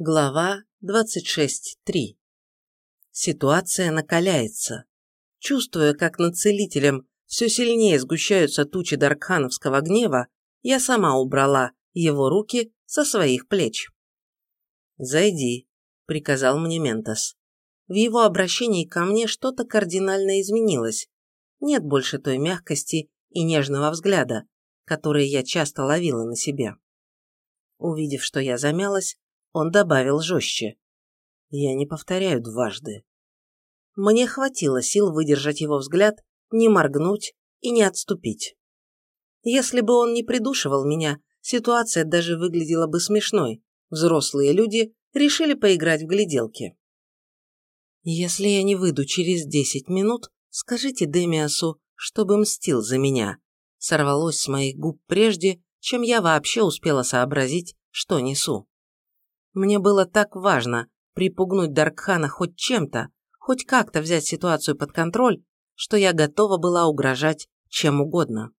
Глава 26.3 Ситуация накаляется. Чувствуя, как над целителем все сильнее сгущаются тучи даркхановского гнева, я сама убрала его руки со своих плеч. «Зайди», — приказал мне Ментос. В его обращении ко мне что-то кардинально изменилось. Нет больше той мягкости и нежного взгляда, которые я часто ловила на себе. Увидев, что я замялась, он добавил жестче. Я не повторяю дважды. Мне хватило сил выдержать его взгляд, не моргнуть и не отступить. Если бы он не придушивал меня, ситуация даже выглядела бы смешной. Взрослые люди решили поиграть в гляделки. Если я не выйду через десять минут, скажите Демиасу, чтобы мстил за меня. Сорвалось с моих губ прежде, чем я вообще успела сообразить, что несу. Мне было так важно припугнуть Даркхана хоть чем-то, хоть как-то взять ситуацию под контроль, что я готова была угрожать чем угодно.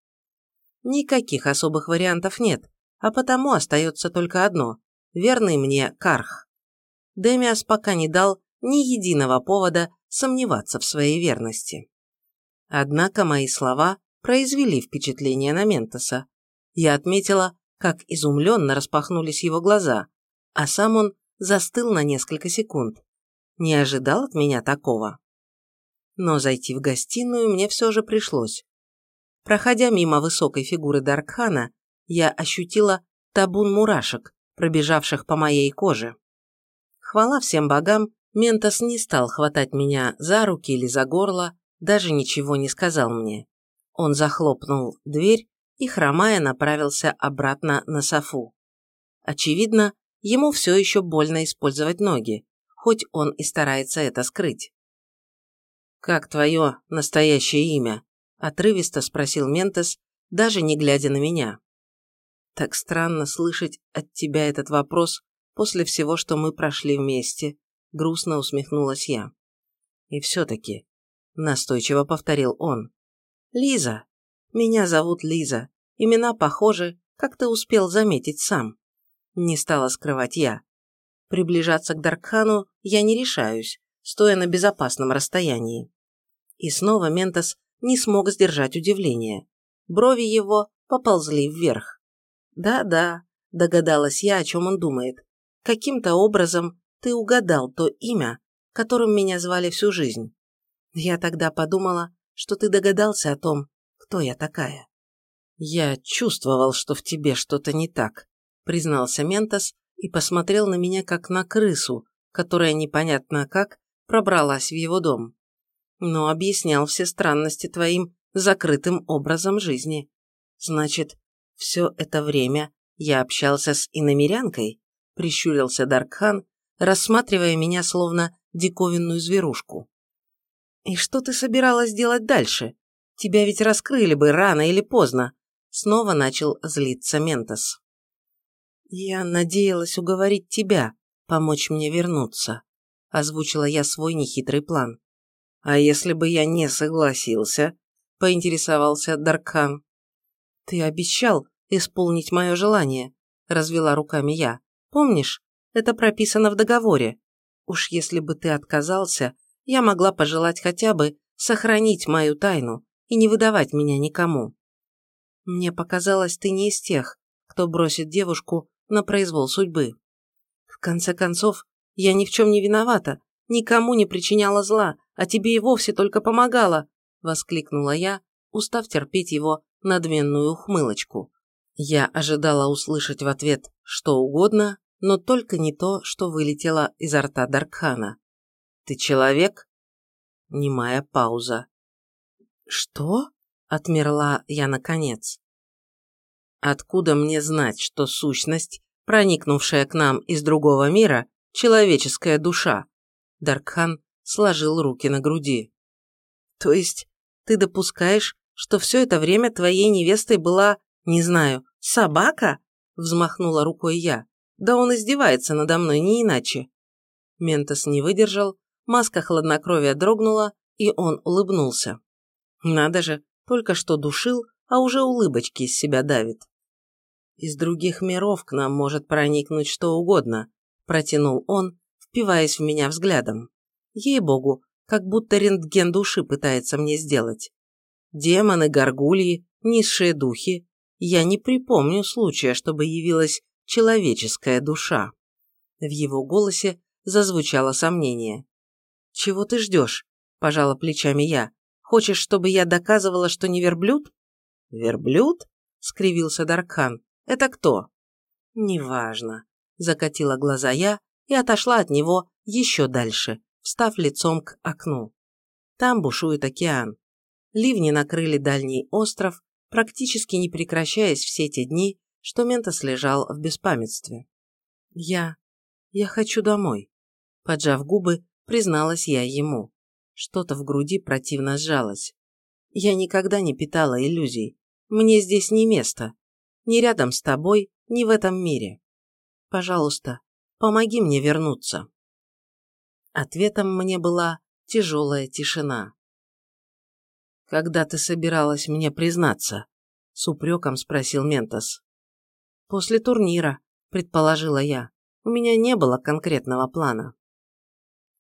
Никаких особых вариантов нет, а потому остается только одно – верный мне Карх. Демиас пока не дал ни единого повода сомневаться в своей верности. Однако мои слова произвели впечатление на Ментоса. Я отметила, как изумленно распахнулись его глаза, а сам он застыл на несколько секунд. Не ожидал от меня такого. Но зайти в гостиную мне все же пришлось. Проходя мимо высокой фигуры Даркхана, я ощутила табун мурашек, пробежавших по моей коже. Хвала всем богам, Ментос не стал хватать меня за руки или за горло, даже ничего не сказал мне. Он захлопнул дверь и, хромая, направился обратно на софу. Очевидно, ему все еще больно использовать ноги, хоть он и старается это скрыть. «Как твое настоящее имя?» – отрывисто спросил Ментес, даже не глядя на меня. «Так странно слышать от тебя этот вопрос после всего, что мы прошли вместе», – грустно усмехнулась я. «И все-таки», – настойчиво повторил он, – «Лиза, меня зовут Лиза. Имена похожи, как ты успел заметить сам. Не стала скрывать я. Приближаться к Даркхану я не решаюсь, стоя на безопасном расстоянии. И снова Ментос не смог сдержать удивление. Брови его поползли вверх. «Да-да», – догадалась я, о чем он думает. «Каким-то образом ты угадал то имя, которым меня звали всю жизнь. Я тогда подумала, что ты догадался о том, кто я такая. «Я чувствовал, что в тебе что-то не так», – признался Ментос и посмотрел на меня как на крысу, которая непонятно как пробралась в его дом. Но объяснял все странности твоим закрытым образом жизни. Значит, все это время я общался с иномерянкой, прищурился Даркхан, рассматривая меня словно диковинную зверушку. «И что ты собиралась делать дальше? Тебя ведь раскрыли бы рано или поздно. Снова начал злиться Ментос. Я надеялась уговорить тебя, помочь мне вернуться. Озвучила я свой нехитрый план. А если бы я не согласился? Поинтересовался Даркхан. Ты обещал исполнить мое желание, развела руками я. Помнишь, это прописано в договоре. Уж если бы ты отказался, я могла пожелать хотя бы сохранить мою тайну, и не выдавать меня никому. Мне показалось, ты не из тех, кто бросит девушку на произвол судьбы. В конце концов, я ни в чем не виновата, никому не причиняла зла, а тебе и вовсе только помогала, воскликнула я, устав терпеть его надменную ухмылочку. Я ожидала услышать в ответ что угодно, но только не то, что вылетело изо рта Даркхана. «Ты человек?» Немая пауза. «Что?» – отмерла я наконец. «Откуда мне знать, что сущность, проникнувшая к нам из другого мира, человеческая душа?» Даркхан сложил руки на груди. «То есть ты допускаешь, что все это время твоей невестой была, не знаю, собака?» взмахнула рукой я. «Да он издевается надо мной, не иначе». Ментос не выдержал, маска хладнокровия дрогнула, и он улыбнулся. Надо же, только что душил, а уже улыбочки из себя давит. Из других миров к нам может проникнуть что угодно, протянул он, впиваясь в меня взглядом. Ей-богу, как будто рентген души пытается мне сделать. Демоны, горгульи, низшие духи. Я не припомню случая, чтобы явилась человеческая душа. В его голосе зазвучало сомнение. «Чего ты ждешь?» – пожала плечами я. «Хочешь, чтобы я доказывала, что не верблюд?» «Верблюд?» – скривился Даркхан. «Это кто?» «Неважно», – закатила глаза я и отошла от него еще дальше, встав лицом к окну. Там бушует океан. Ливни накрыли дальний остров, практически не прекращаясь все те дни, что Ментос лежал в беспамятстве. «Я... я хочу домой», – поджав губы, призналась я ему. Что-то в груди противно сжалось. Я никогда не питала иллюзий. Мне здесь не место. Ни рядом с тобой, ни в этом мире. Пожалуйста, помоги мне вернуться. Ответом мне была тяжелая тишина. «Когда ты собиралась мне признаться?» – с упреком спросил Ментос. «После турнира», – предположила я. «У меня не было конкретного плана».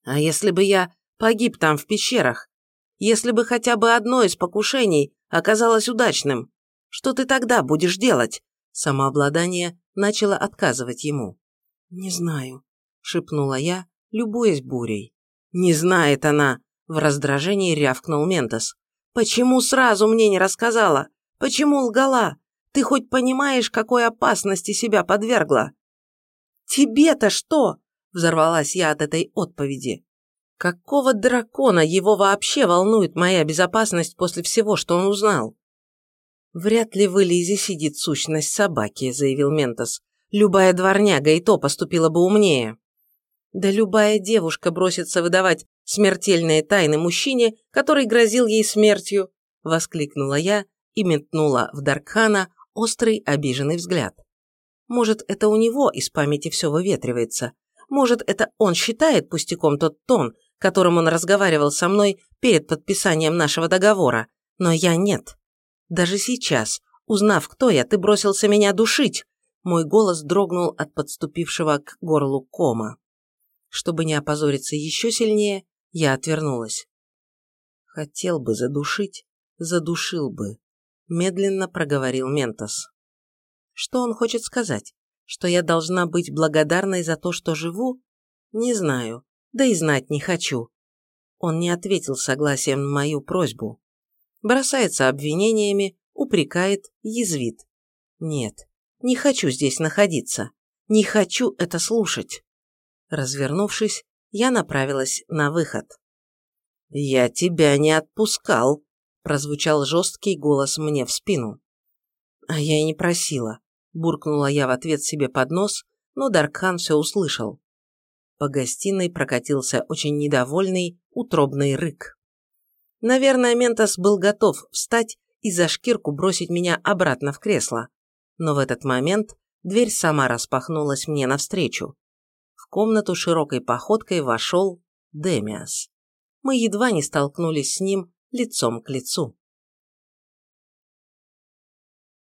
«А если бы я погиб там в пещерах? Если бы хотя бы одно из покушений оказалось удачным, что ты тогда будешь делать?» Самообладание начало отказывать ему. «Не знаю», – шепнула я, любуясь бурей. «Не знает она!» – в раздражении рявкнул Ментос. «Почему сразу мне не рассказала? Почему лгала? Ты хоть понимаешь, какой опасности себя подвергла?» «Тебе-то что?» – взорвалась я от этой отповеди. «Какого дракона его вообще волнует моя безопасность после всего, что он узнал?» «Вряд ли в Элизе сидит сущность собаки», – заявил Ментос. «Любая дворняга и то поступила бы умнее». Да любая девушка бросится выдавать смертельные тайны мужчине, который грозил ей смертью, воскликнула я и метнула в Даркхана острый обиженный взгляд. Может, это у него из памяти все выветривается. Может, это он считает пустяком тот тон, которым он разговаривал со мной перед подписанием нашего договора. Но я нет. Даже сейчас, узнав, кто я, ты бросился меня душить. Мой голос дрогнул от подступившего к горлу кома. Чтобы не опозориться еще сильнее, я отвернулась. Хотел бы задушить, задушил бы, медленно проговорил Ментос. Что он хочет сказать? Что я должна быть благодарной за то, что живу? Не знаю, да и знать не хочу. Он не ответил согласием на мою просьбу. Бросается обвинениями, упрекает, язвит. Нет, не хочу здесь находиться. Не хочу это слушать. Развернувшись, я направилась на выход. «Я тебя не отпускал», – прозвучал жесткий голос мне в спину. «А я и не просила», – буркнула я в ответ себе под нос, но Даркхан все услышал. По гостиной прокатился очень недовольный, утробный рык. Наверное, Ментос был готов встать и за шкирку бросить меня обратно в кресло, но в этот момент дверь сама распахнулась мне навстречу комнату широкой походкой вошел Демиас. Мы едва не столкнулись с ним лицом к лицу.